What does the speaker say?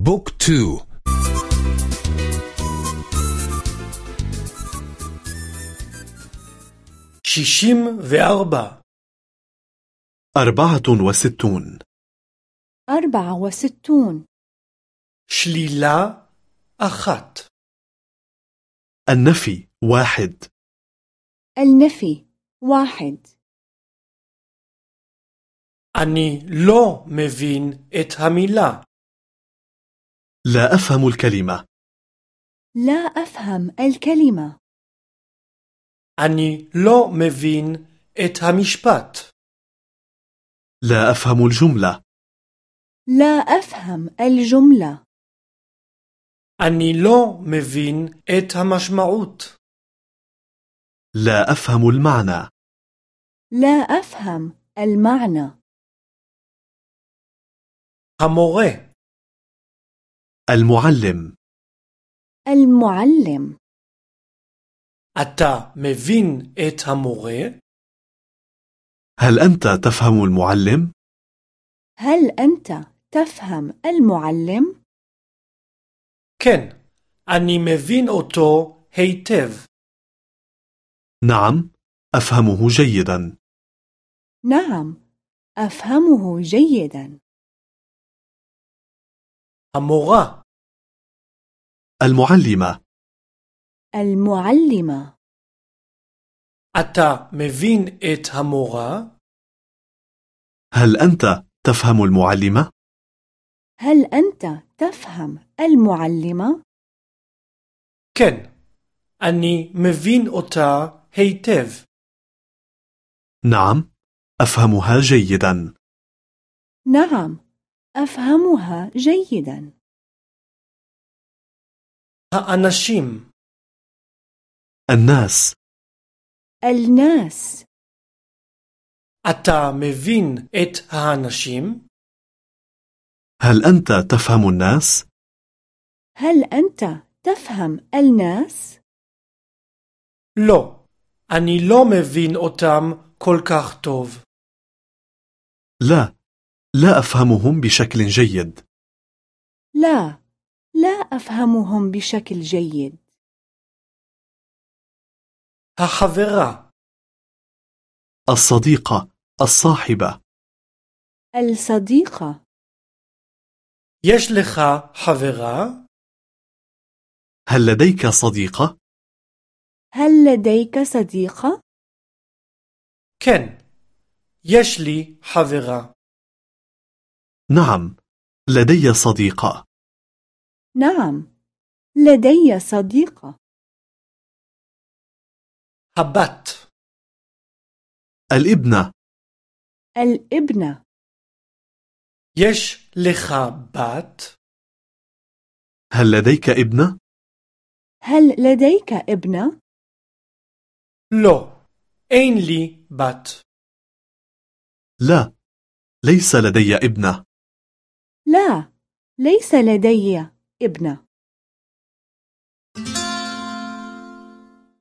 بوك تو شيشيم وأربع أربعة وستون أربعة وستون شليلا أخت النفي واحد النفي واحد אני לא מבין את המילה. لا أفهم الكلمة لا أفهم الكلمة אני לא מבין את המשפט. لا أفهم الجملة لا أفهم الجملة אני לא מבין את המשמעות. لا أفهم المعنى لا أفهم المعنى המורה, المعلم المعلم אתה מבין את המורה? هل أنت تفهم المعلم؟ هل أنت تفهم المعلم؟ כן, אני מבין אותו היטב. نعم أفهمه جيدا نعم أفهمه جيدا المغا المعلمة المعلمة أتا مفين إت همغة؟ هل أنت تفهم المعلمة؟ هل أنت تفهم المعلمة؟ كن أني مفين أتا هيتف نعم أفهمها جيدا نعم أفهمها جيدا האנשים, الناس الناس אתה מבין את האנשים? هل أنت تفهم الناس؟ هل أنت تفهم الناس؟ לא, אני לא מבין אותם כל כך טוב. لا لا أفهمهم بشكل جيد لا لا أفهمهم بشكل جيد החברה, الصديقة الصاحبة الصديقة יש לך חברה? هل لديك صديقة؟ هل لديك صديقة؟ כן, יש לי חברה. نعم لدي صديقة نعم لدي صديقة הבת, الابنة الابنة יש לך בת? هل لديك ابنة؟ هل لديك ابنة؟ לא, אין לי בת. لا ليس لدي ابنة لا ليس لدي ابنة.